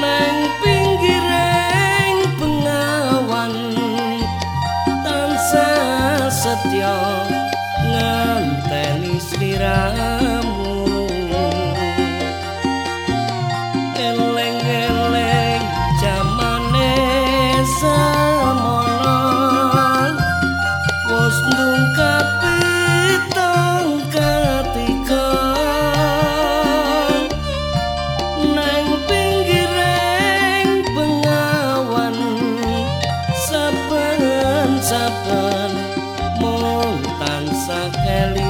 没 Kelly.